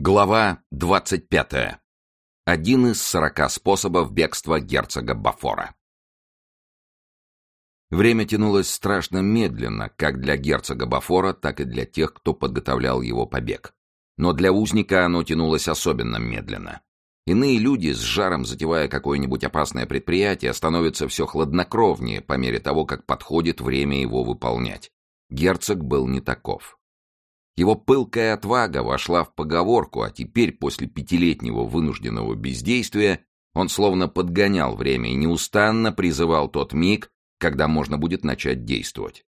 Глава 25. Один из сорока способов бегства герцога Бафора. Время тянулось страшно медленно, как для герцога Бафора, так и для тех, кто подготовлял его побег. Но для узника оно тянулось особенно медленно. Иные люди, с жаром затевая какое-нибудь опасное предприятие, становятся все хладнокровнее по мере того, как подходит время его выполнять. Герцог был не таков. Его пылкая отвага вошла в поговорку, а теперь, после пятилетнего вынужденного бездействия, он словно подгонял время и неустанно призывал тот миг, когда можно будет начать действовать.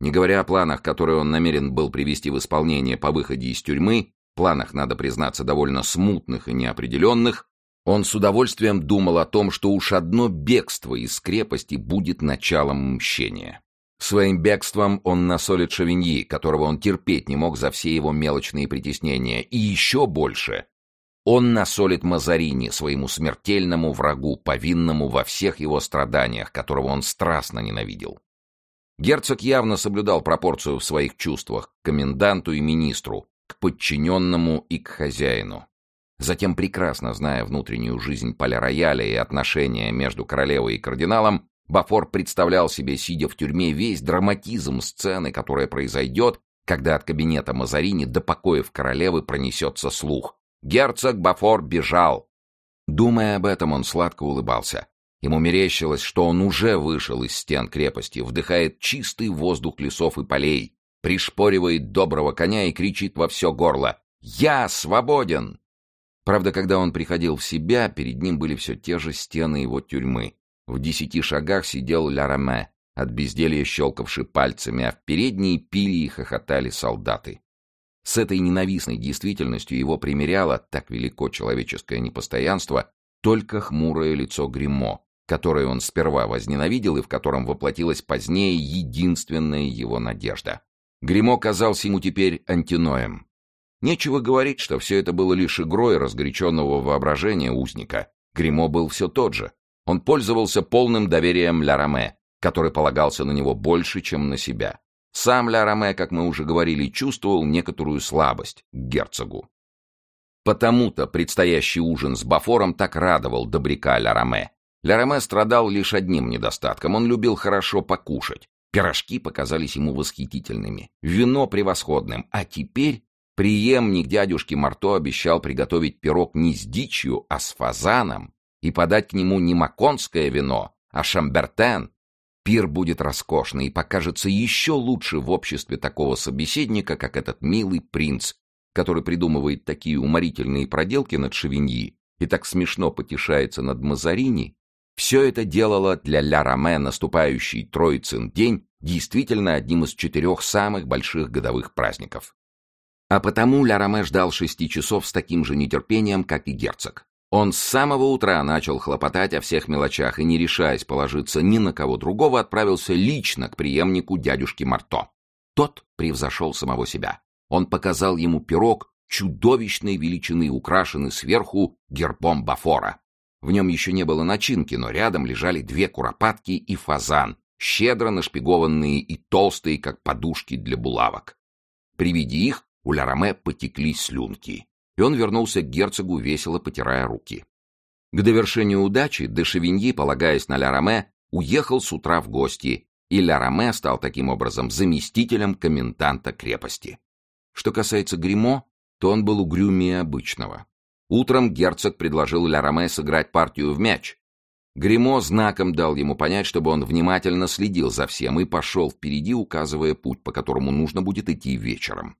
Не говоря о планах, которые он намерен был привести в исполнение по выходе из тюрьмы, планах, надо признаться, довольно смутных и неопределенных, он с удовольствием думал о том, что уж одно бегство из крепости будет началом мщения. Своим бегством он насолит Шавиньи, которого он терпеть не мог за все его мелочные притеснения, и еще больше он насолит Мазарини, своему смертельному врагу, повинному во всех его страданиях, которого он страстно ненавидел. Герцог явно соблюдал пропорцию в своих чувствах к коменданту и министру, к подчиненному и к хозяину. Затем, прекрасно зная внутреннюю жизнь поля-рояля и отношения между королевой и кардиналом, Бафор представлял себе, сидя в тюрьме, весь драматизм сцены, которая произойдет, когда от кабинета Мазарини до покоев королевы пронесется слух. Герцог Бафор бежал. Думая об этом, он сладко улыбался. Ему мерещилось, что он уже вышел из стен крепости, вдыхает чистый воздух лесов и полей, пришпоривает доброго коня и кричит во все горло «Я свободен!». Правда, когда он приходил в себя, перед ним были все те же стены его тюрьмы. В десяти шагах сидел Ля от безделья щелкавший пальцами, а в передней пили и хохотали солдаты. С этой ненавистной действительностью его примеряло, так велико человеческое непостоянство, только хмурое лицо Гримо, которое он сперва возненавидел и в котором воплотилась позднее единственная его надежда. Гримо казался ему теперь антиноем. Нечего говорить, что все это было лишь игрой разгоряченного воображения узника. Гримо был все тот же, он пользовался полным доверием Ля Раме, который полагался на него больше, чем на себя. Сам Ля Раме, как мы уже говорили, чувствовал некоторую слабость к герцогу. Потому-то предстоящий ужин с Бафором так радовал добряка Ля Раме. Ля Раме страдал лишь одним недостатком. Он любил хорошо покушать. Пирожки показались ему восхитительными, вино превосходным, а теперь преемник дядюшки Марто обещал приготовить пирог не с дичью, а с фазаном, и подать к нему не маконское вино, а шамбертен, пир будет роскошный и покажется еще лучше в обществе такого собеседника, как этот милый принц, который придумывает такие уморительные проделки над Шевиньи и так смешно потешается над Мазарини, все это делало для Ля Роме наступающий Троицын день действительно одним из четырех самых больших годовых праздников. А потому Ля Роме ждал шести часов с таким же нетерпением, как и герцог. Он с самого утра начал хлопотать о всех мелочах и, не решаясь положиться ни на кого другого, отправился лично к преемнику дядюшки Марто. Тот превзошел самого себя. Он показал ему пирог чудовищной величины, украшенный сверху гербом Бафора. В нем еще не было начинки, но рядом лежали две куропатки и фазан, щедро нашпигованные и толстые, как подушки для булавок. При виде их у Ляраме потекли слюнки и он вернулся к герцогу, весело потирая руки. К довершению удачи де Шевиньи, полагаясь на Ля уехал с утра в гости, и Ля стал таким образом заместителем коменданта крепости. Что касается Гримо, то он был угрюмее обычного. Утром герцог предложил Ля сыграть партию в мяч. Гримо знаком дал ему понять, чтобы он внимательно следил за всем и пошел впереди, указывая путь, по которому нужно будет идти вечером.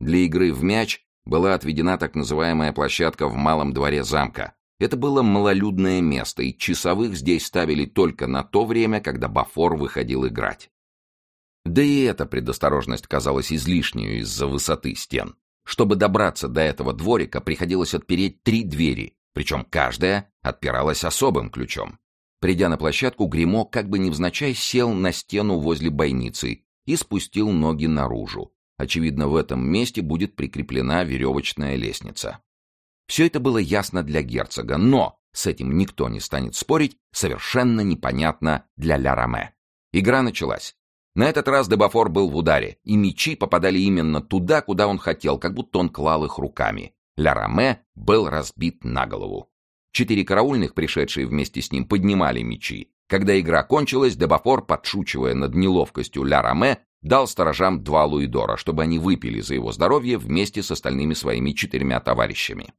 Для игры в мяч была отведена так называемая площадка в малом дворе замка. Это было малолюдное место, и часовых здесь ставили только на то время, когда Бафор выходил играть. Да и эта предосторожность казалась излишней из-за высоты стен. Чтобы добраться до этого дворика, приходилось отпереть три двери, причем каждая отпиралась особым ключом. Придя на площадку, Гримо как бы невзначай сел на стену возле бойницы и спустил ноги наружу, Очевидно, в этом месте будет прикреплена веревочная лестница. Все это было ясно для герцога, но, с этим никто не станет спорить, совершенно непонятно для Ля Раме. Игра началась. На этот раз Дебафор был в ударе, и мечи попадали именно туда, куда он хотел, как будто он клал их руками. Ля был разбит на голову. Четыре караульных, пришедшие вместе с ним, поднимали мечи. Когда игра кончилась, Дебафор, подшучивая над неловкостью Ля дал сторожам два луидора, чтобы они выпили за его здоровье вместе с остальными своими четырьмя товарищами.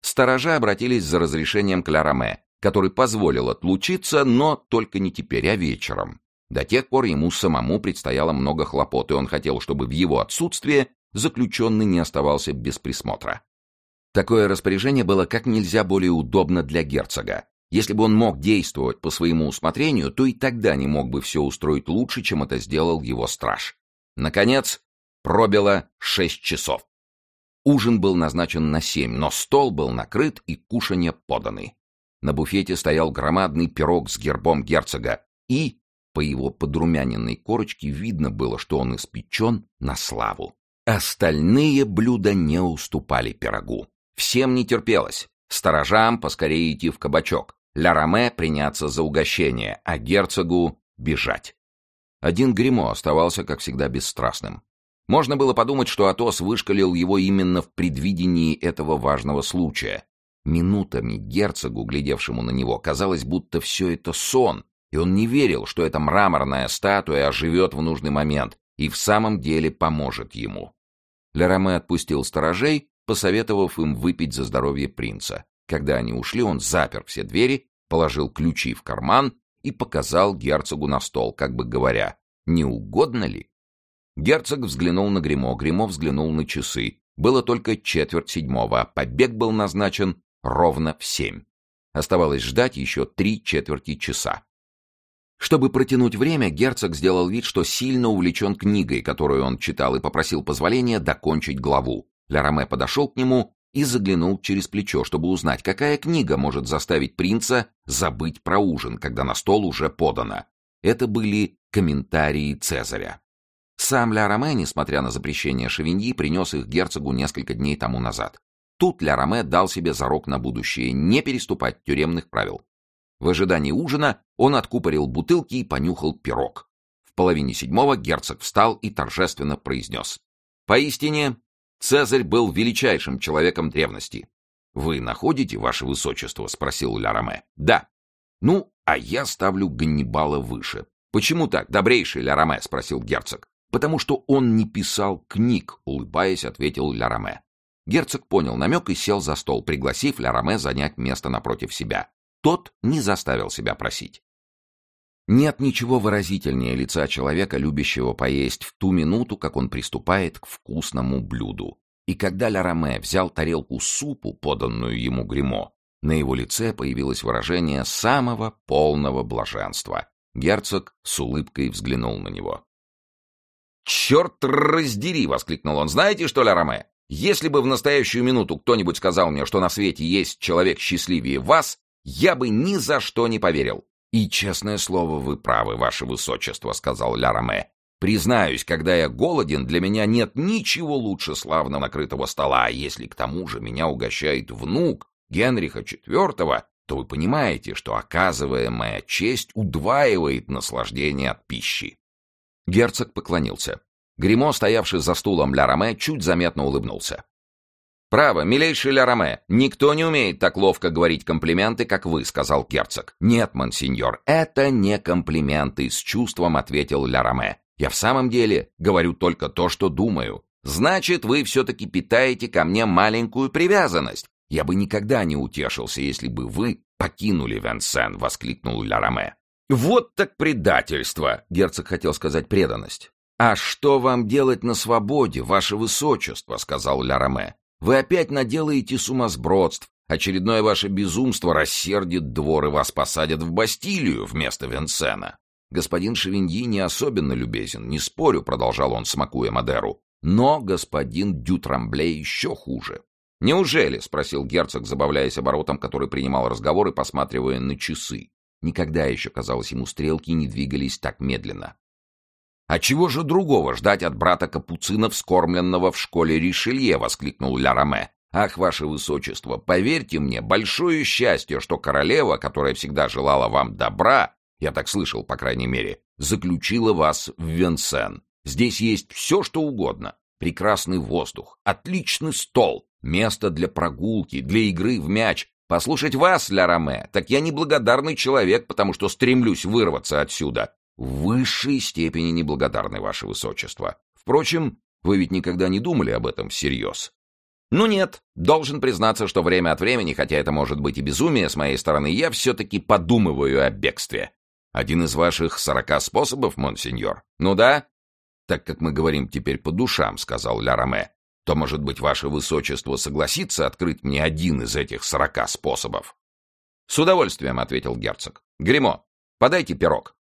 Сторожа обратились за разрешением к Ля который позволил отлучиться, но только не теперь, а вечером. До тех пор ему самому предстояло много хлопот, и он хотел, чтобы в его отсутствие заключенный не оставался без присмотра. Такое распоряжение было как нельзя более удобно для герцога. Если бы он мог действовать по своему усмотрению, то и тогда не мог бы все устроить лучше, чем это сделал его страж. Наконец, пробило шесть часов. Ужин был назначен на семь, но стол был накрыт и кушанья поданы. На буфете стоял громадный пирог с гербом герцога, и, по его подрумяненной корочке, видно было, что он испечен на славу. Остальные блюда не уступали пирогу. Всем не терпелось. Сторожам поскорее идти в кабачок, Ля-Раме приняться за угощение, а герцогу бежать. Один Гримо оставался, как всегда, бесстрастным. Можно было подумать, что Атос вышкалил его именно в предвидении этого важного случая. Минутами герцогу, глядевшему на него, казалось, будто все это сон, и он не верил, что эта мраморная статуя оживет в нужный момент и в самом деле поможет ему. Лераме отпустил сторожей, посоветовав им выпить за здоровье принца. Когда они ушли, он запер все двери, положил ключи в карман и показал герцогу на стол, как бы говоря, «Не угодно ли?» Герцог взглянул на Гримо, Гримо взглянул на часы. Было только четверть седьмого, а побег был назначен ровно в семь. Оставалось ждать еще три четверти часа. Чтобы протянуть время, герцог сделал вид, что сильно увлечен книгой, которую он читал, и попросил позволения докончить главу. Ля подошел к нему и заглянул через плечо, чтобы узнать, какая книга может заставить принца забыть про ужин, когда на стол уже подано. Это были комментарии Цезаря. Сам Ля Роме, несмотря на запрещение Шевиньи, принес их герцогу несколько дней тому назад. Тут Ля Роме дал себе зарок на будущее не переступать тюремных правил. В ожидании ужина он откупорил бутылки и понюхал пирог. В половине седьмого герцог встал и торжественно произнес. «Поистине, Цезарь был величайшим человеком древности». «Вы находите, ваше высочество?» — спросил Ля «Да». «Ну, а я ставлю Ганнибала выше». «Почему так, добрейший Ля спросил герцог. «Потому что он не писал книг», — улыбаясь, ответил Ля Герцог понял намек и сел за стол, пригласив Ля занять место напротив себя. Тот не заставил себя просить. Нет ничего выразительнее лица человека, любящего поесть в ту минуту, как он приступает к вкусному блюду. И когда Ля взял тарелку супу, поданную ему гримо, на его лице появилось выражение самого полного блаженства. Герцог с улыбкой взглянул на него. «Черт раздери!» — воскликнул он. «Знаете что, Ля Если бы в настоящую минуту кто-нибудь сказал мне, что на свете есть человек счастливее вас, я бы ни за что не поверил. И, честное слово, вы правы, ваше высочество, сказал Ля Признаюсь, когда я голоден, для меня нет ничего лучше славно накрытого стола, а если к тому же меня угощает внук Генриха IV, то вы понимаете, что оказываемая честь удваивает наслаждение от пищи. Герцог поклонился. Гримо, стоявший за стулом Ля чуть заметно улыбнулся. «Право, милейший Ля никто не умеет так ловко говорить комплименты, как вы», — сказал герцог. «Нет, мансиньор, это не комплименты», — с чувством ответил Ля «Я в самом деле говорю только то, что думаю. Значит, вы все-таки питаете ко мне маленькую привязанность. Я бы никогда не утешился, если бы вы покинули Венсен», — воскликнул Ля «Вот так предательство!» — герцог хотел сказать преданность. «А что вам делать на свободе, ваше высочество?» — сказал Ля вы опять наделаете сумасбродств. Очередное ваше безумство рассердит двор, и вас посадят в Бастилию вместо Венсена. Господин Шевиньи не особенно любезен, не спорю, продолжал он, смакуя Мадеру. Но господин Дютрамбле еще хуже. «Неужели?» — спросил герцог, забавляясь оборотом, который принимал разговор и посматривая на часы. Никогда еще, казалось ему, стрелки не двигались так медленно. «А чего же другого ждать от брата Капуцина, вскормленного в школе Ришелье?» — воскликнул Ля Роме. «Ах, ваше высочество, поверьте мне, большое счастье, что королева, которая всегда желала вам добра, я так слышал, по крайней мере, заключила вас в Венсен. Здесь есть все, что угодно. Прекрасный воздух, отличный стол, Место для прогулки, для игры в мяч. Послушать вас, Ля Роме, так я неблагодарный человек, потому что стремлюсь вырваться отсюда. В высшей степени неблагодарный, ваше высочество. Впрочем, вы ведь никогда не думали об этом всерьез. Ну нет, должен признаться, что время от времени, хотя это может быть и безумие с моей стороны, я все-таки подумываю о бегстве. Один из ваших сорока способов, монсеньор? Ну да? Так как мы говорим теперь по душам, сказал Ля Роме, то, может быть, ваше высочество согласится открыть мне один из этих сорока способов? С удовольствием, ответил герцог. Гримо, подайте пирог.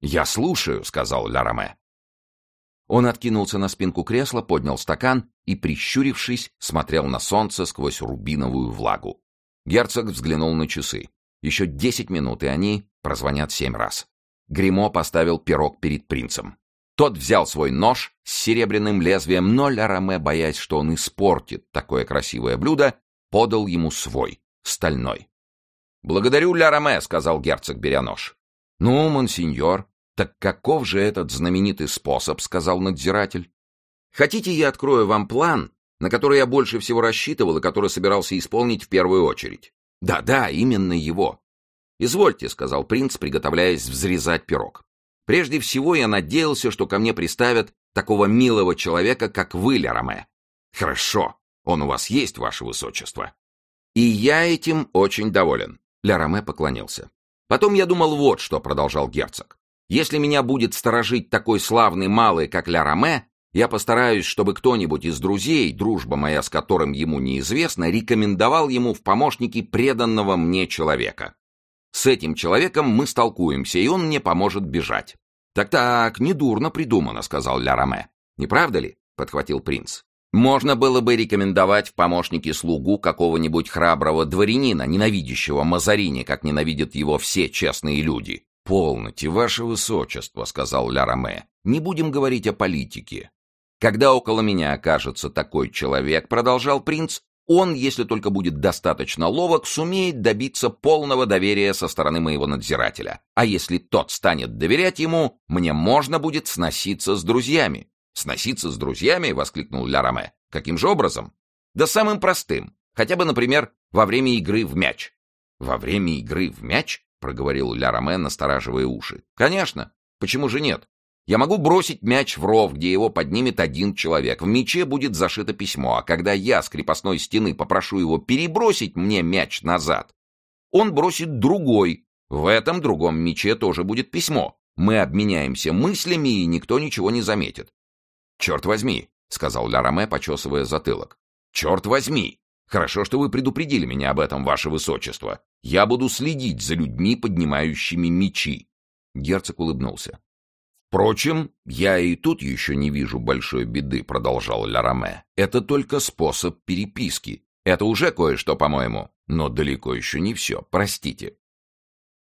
Я слушаю, сказал Ля Роме. Он откинулся на спинку кресла, поднял стакан и, прищурившись, смотрел на солнце сквозь рубиновую влагу. Герцог взглянул на часы. Еще десять минут, и они прозвонят семь раз. Гримо поставил пирог перед принцем. Тот взял свой нож с серебряным лезвием, но Ля боясь, что он испортит такое красивое блюдо, подал ему свой, стальной. «Благодарю, Ля сказал герцог, беря нож. «Ну, монсеньор, «Так каков же этот знаменитый способ?» — сказал надзиратель. «Хотите, я открою вам план, на который я больше всего рассчитывал и который собирался исполнить в первую очередь?» «Да-да, именно его». «Извольте», — сказал принц, приготовляясь взрезать пирог. «Прежде всего я надеялся, что ко мне приставят такого милого человека, как вы, Ляраме». «Хорошо, он у вас есть, ваше высочество». «И я этим очень доволен», — Ляраме поклонился. «Потом я думал вот что», — продолжал герцог. Если меня будет сторожить такой славный малый, как Ля Роме, я постараюсь, чтобы кто-нибудь из друзей, дружба моя с которым ему неизвестна, рекомендовал ему в помощники преданного мне человека. С этим человеком мы столкуемся, и он мне поможет бежать. «Так-так, недурно придумано», — сказал Ля Роме. «Не правда ли?» — подхватил принц. «Можно было бы рекомендовать в помощники слугу какого-нибудь храброго дворянина, ненавидящего Мазарини, как ненавидят его все честные люди. «Полноте, ваше высочество», — сказал Ля Роме. «Не будем говорить о политике. Когда около меня окажется такой человек, — продолжал принц, — он, если только будет достаточно ловок, сумеет добиться полного доверия со стороны моего надзирателя. А если тот станет доверять ему, мне можно будет сноситься с друзьями». «Сноситься с друзьями?» — воскликнул Ля Роме. «Каким же образом?» «Да самым простым. Хотя бы, например, во время игры в мяч». «Во время игры в мяч?» — проговорил Ля Роме, настораживая уши. «Конечно. Почему же нет? Я могу бросить мяч в ров, где его поднимет один человек. В мяче будет зашито письмо, а когда я с крепостной стены попрошу его перебросить мне мяч назад, он бросит другой. В этом другом мяче тоже будет письмо. Мы обменяемся мыслями, и никто ничего не заметит». «Черт возьми», — сказал Ля Роме, почесывая затылок. «Черт возьми! Хорошо, что вы предупредили меня об этом, ваше высочество. Я буду следить за людьми, поднимающими мечи. Герцог улыбнулся. Впрочем, я и тут еще не вижу большой беды, продолжал Ля Это только способ переписки. Это уже кое-что, по-моему, но далеко еще не все. Простите.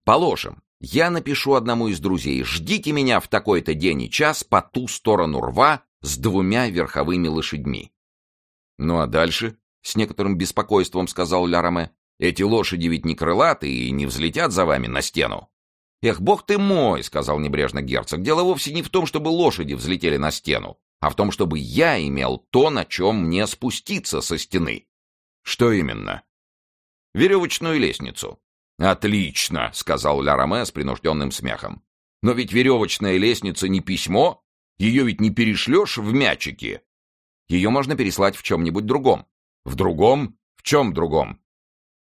Положим, я напишу одному из друзей: "Ждите меня в такой-то день и час по ту сторону рва с двумя верховыми лошадьми". Ну а дальше? — с некоторым беспокойством сказал Ля «Эти лошади ведь не крылатые и не взлетят за вами на стену». «Эх, бог ты мой!» — сказал небрежно герцог. «Дело вовсе не в том, чтобы лошади взлетели на стену, а в том, чтобы я имел то, на чем мне спуститься со стены». «Что именно?» «Веревочную лестницу». «Отлично!» — сказал Ля с принужденным смехом. «Но ведь веревочная лестница не письмо. Ее ведь не перешлешь в мячики. Ее можно переслать в чем-нибудь другом. В другом? В чем другом?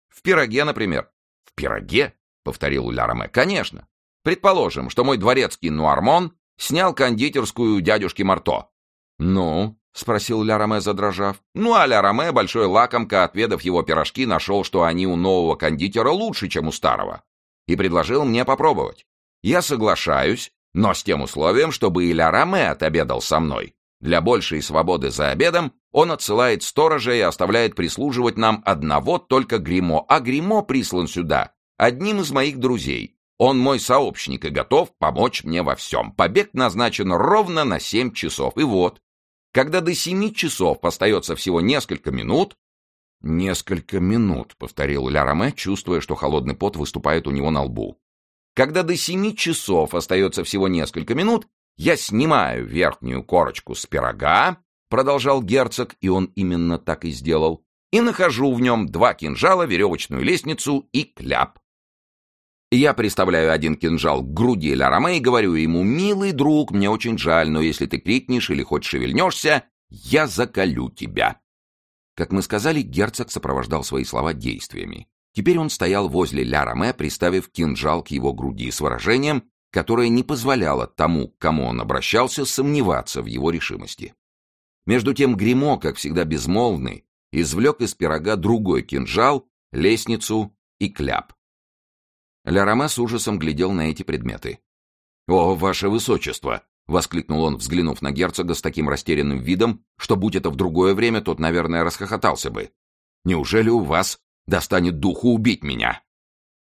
В пироге, например. В пироге? Повторил Ля Конечно. Предположим, что мой дворецкий Нуармон снял кондитерскую дядюшки Марто. Ну? — спросил Ля задрожав. Ну, а Ля большой лакомка, отведав его пирожки, нашел, что они у нового кондитера лучше, чем у старого. И предложил мне попробовать. Я соглашаюсь, но с тем условием, чтобы и Ля отобедал со мной. Для большей свободы за обедом он отсылает сторожа и оставляет прислуживать нам одного только Гримо, а Гримо прислан сюда одним из моих друзей. Он мой сообщник и готов помочь мне во всем. Побег назначен ровно на семь часов. И вот, когда до семи часов остается всего несколько минут... «Несколько минут», — повторил Ля чувствуя, что холодный пот выступает у него на лбу. «Когда до семи часов остается всего несколько минут, я снимаю верхнюю корочку с пирога, продолжал герцог, и он именно так и сделал, и нахожу в нем два кинжала, веревочную лестницу и кляп. Я приставляю один кинжал к груди Ля и говорю ему, «Милый друг, мне очень жаль, но если ты крикнешь или хоть шевельнешься, я заколю тебя». Как мы сказали, герцог сопровождал свои слова действиями. Теперь он стоял возле Ля Роме, приставив кинжал к его груди с выражением, которое не позволяло тому, к кому он обращался, сомневаться в его решимости. Между тем Гримо, как всегда безмолвный, извлек из пирога другой кинжал, лестницу и кляп. Ля Роме с ужасом глядел на эти предметы. «О, ваше высочество!» — воскликнул он, взглянув на герцога с таким растерянным видом, что, будь это в другое время, тот, наверное, расхохотался бы. «Неужели у вас достанет духу убить меня?»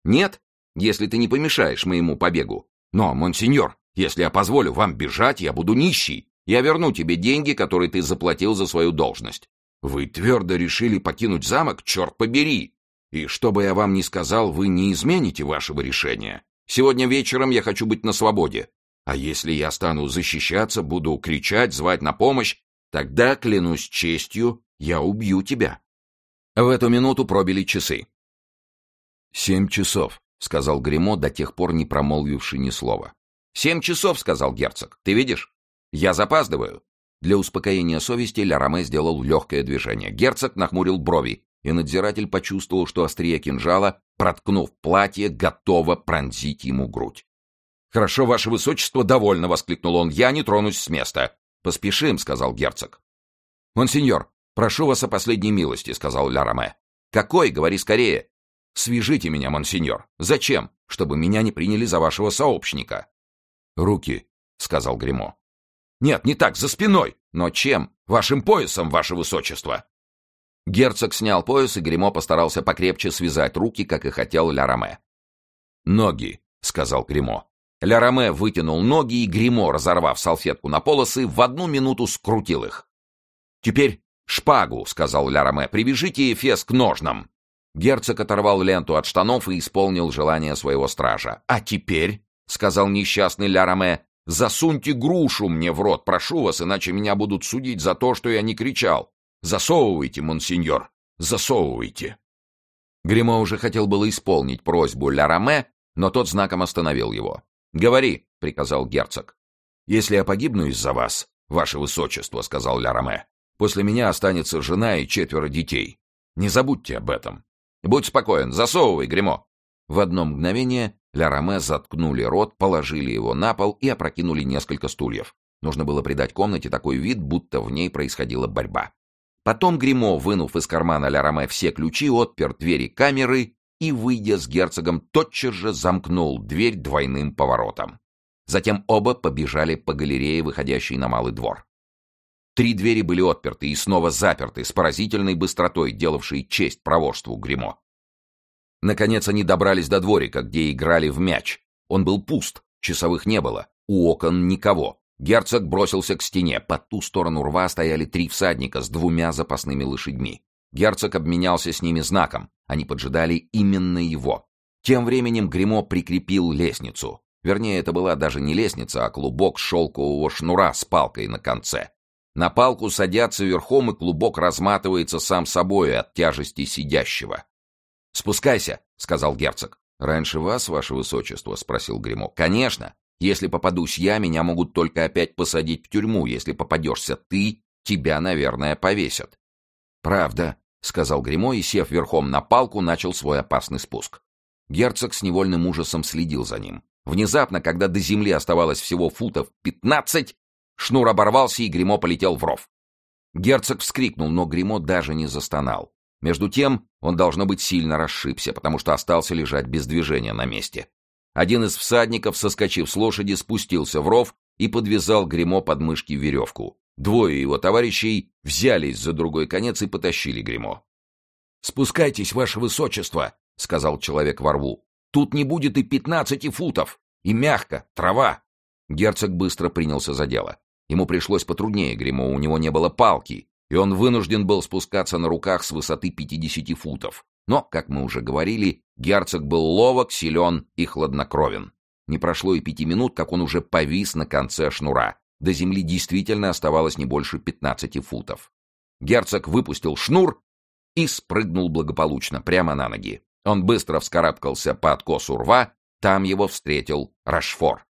«Нет, если ты не помешаешь моему побегу. Но, монсеньор, если я позволю вам бежать, я буду нищий. Я верну тебе деньги, которые ты заплатил за свою должность. Вы твердо решили покинуть замок, черт побери! И что бы я вам ни сказал, вы не измените вашего решения. Сегодня вечером я хочу быть на свободе. А если я стану защищаться, буду кричать, звать на помощь, тогда, клянусь честью, я убью тебя. В эту минуту пробили часы. «Семь часов», — сказал Гремо, до тех пор не промолвивший ни слова. «Семь часов», — сказал герцог. «Ты видишь? Я запаздываю». Для успокоения совести Ля сделал легкое движение. Герцог нахмурил брови, и надзиратель почувствовал, что острие кинжала, проткнув платье, готово пронзить ему грудь. «Хорошо, ваше высочество, довольно!» — воскликнул он. «Я не тронусь с места!» «Поспешим!» — сказал герцог. «Монсеньор, прошу вас о последней милости!» — сказал Ля. «Какой? Говори скорее!» «Свяжите меня, монсеньор!» «Зачем? Чтобы меня не приняли за вашего сообщника!» «Руки!» — сказал Гремо. «Нет, не так, за спиной! Но чем? Вашим поясом, ваше высочество!» Герцог снял пояс, и Гремо постарался покрепче связать руки, как и хотел Ля. «Ноги», — сказал Гремо. Ля вытянул ноги, и Гримо, разорвав салфетку на полосы, в одну минуту скрутил их. «Теперь шпагу», — сказал Ля «привяжите Эфес к ножнам». Герцог оторвал ленту от штанов и исполнил желание своего стража. «А теперь», — сказал несчастный Ля Роме, — «засуньте грушу мне в рот, прошу вас, иначе меня будут судить за то, что я не кричал. Засовывайте, монсеньор, засовывайте». Гримо уже хотел было исполнить просьбу Ля Роме, но тот знаком остановил его. «Говори», — приказал герцог. «Если я погибну из-за вас, ваше высочество», — сказал Ля Роме, «после меня останется жена и четверо детей. Не забудьте об этом. Будь спокоен, засовывай, гремо В одно мгновение Ля Роме заткнули рот, положили его на пол и опрокинули несколько стульев. Нужно было придать комнате такой вид, будто в ней происходила борьба. Потом гремо вынув из кармана Ля Роме все ключи, отпер двери камеры и, выйдя с герцогом, тотчас же замкнул дверь двойным поворотом. Затем оба побежали по галерее, выходящей на малый двор. Три двери были отперты и снова заперты с поразительной быстротой, делавшей честь проворству гримо Наконец они добрались до дворика, где играли в мяч. Он был пуст, часовых не было, у окон никого. Герцог бросился к стене. По ту сторону рва стояли три всадника с двумя запасными лошадьми. Герцог обменялся с ними знаком. Они поджидали именно его. Тем временем Гремо прикрепил лестницу. Вернее, это была даже не лестница, а клубок шелкового шнура с палкой на конце. На палку садятся верхом, и клубок разматывается сам собой от тяжести сидящего. «Спускайся», — сказал герцог. «Раньше вас, ваше высочество?» — спросил Гремо. «Конечно. Если попадусь я, меня могут только опять посадить в тюрьму. Если попадешься ты, тебя, наверное, повесят». «Правда», — сказал Гремо и, сев верхом на палку, начал свой опасный спуск. Герцог с невольным ужасом следил за ним. Внезапно, когда до земли оставалось всего футов пятнадцать, шнур оборвался, и Гремо полетел в ров. Герцог вскрикнул, но Гремо даже не застонал. Между тем он, должно быть, сильно расшибся, потому что остался лежать без движения на месте. Один из всадников, соскочив с лошади, спустился в ров и подвязал Гремо под мышки веревку. Двое его товарищей взялись за другой конец и потащили гримо «Спускайтесь, ваше высочество», — сказал человек во рву. «Тут не будет и пятнадцати футов. И мягко, трава». Герцог быстро принялся за дело. Ему пришлось потруднее гримо у него не было палки, и он вынужден был спускаться на руках с высоты пятидесяти футов. Но, как мы уже говорили, герцог был ловок, силен и хладнокровен. Не прошло и пяти минут, как он уже повис на конце шнура. До земли действительно оставалось не больше 15 футов. Герцог выпустил шнур и спрыгнул благополучно прямо на ноги. Он быстро вскарабкался по откосу рва, там его встретил Рашфор.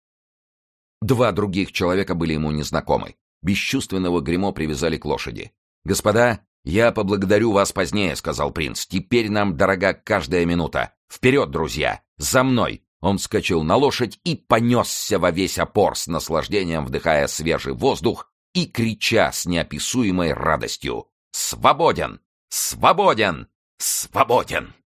Два других человека были ему незнакомы. Бесчувственного гримо привязали к лошади. «Господа, я поблагодарю вас позднее», — сказал принц. «Теперь нам дорога каждая минута. Вперед, друзья! За мной!» Он вскочил на лошадь и понесся во весь опор с наслаждением, вдыхая свежий воздух и крича с неописуемой радостью «Свободен! Свободен! Свободен!»